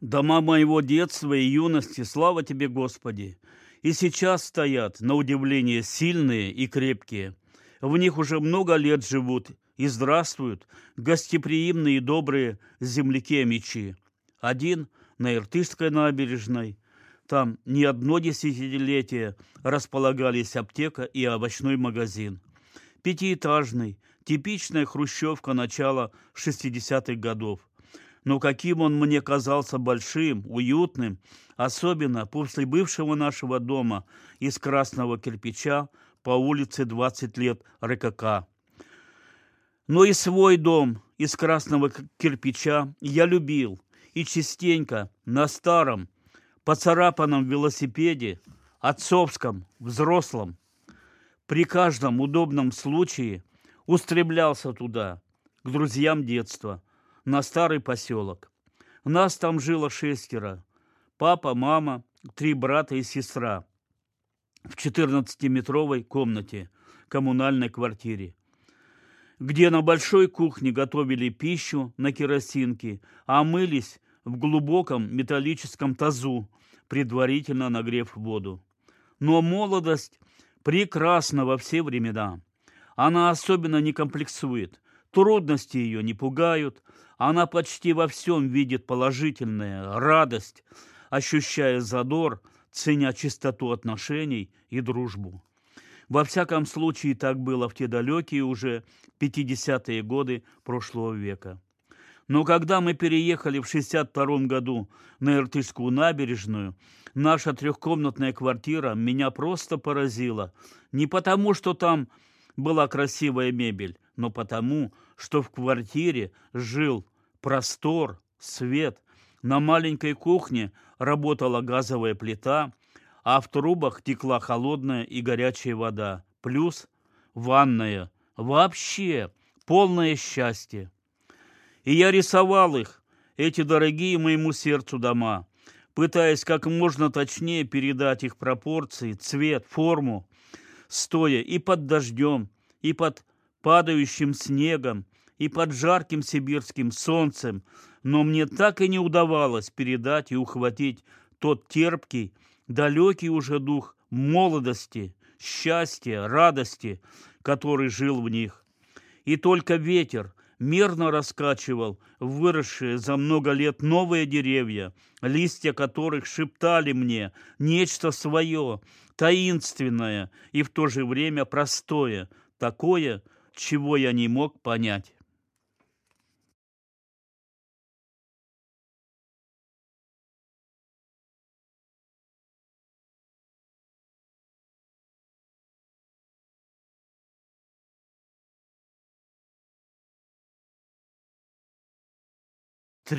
Дома моего детства и юности, слава тебе, Господи, и сейчас стоят, на удивление, сильные и крепкие. В них уже много лет живут и здравствуют гостеприимные и добрые земляки-мечи. Один на Иртышской набережной, там не одно десятилетие располагались аптека и овощной магазин. Пятиэтажный, типичная хрущевка начала 60-х годов – но каким он мне казался большим, уютным, особенно после бывшего нашего дома из красного кирпича по улице 20 лет РКК. Но и свой дом из красного кирпича я любил и частенько на старом, поцарапанном велосипеде, отцовском, взрослом, при каждом удобном случае устремлялся туда, к друзьям детства – на старый поселок. Нас там жило шестеро. Папа, мама, три брата и сестра. В 14-метровой комнате, коммунальной квартире где на большой кухне готовили пищу на керосинке, а мылись в глубоком металлическом тазу, предварительно нагрев воду. Но молодость прекрасна во все времена. Она особенно не комплексует, трудности ее не пугают, она почти во всем видит положительное, радость, ощущая задор, ценя чистоту отношений и дружбу. Во всяком случае, так было в те далекие уже 50-е годы прошлого века. Но когда мы переехали в 62 году на Иртышскую набережную, наша трехкомнатная квартира меня просто поразила. Не потому, что там была красивая мебель, но потому, что в квартире жил простор, свет. На маленькой кухне работала газовая плита, а в трубах текла холодная и горячая вода. Плюс ванная. Вообще полное счастье. И я рисовал их, эти дорогие моему сердцу дома, пытаясь как можно точнее передать их пропорции, цвет, форму, стоя и под дождем, и под падающим снегом, и под жарким сибирским солнцем, но мне так и не удавалось передать и ухватить тот терпкий, далекий уже дух молодости, счастья, радости, который жил в них. И только ветер мерно раскачивал выросшие за много лет новые деревья, листья которых шептали мне нечто свое, таинственное и в то же время простое, такое, чего я не мог понять.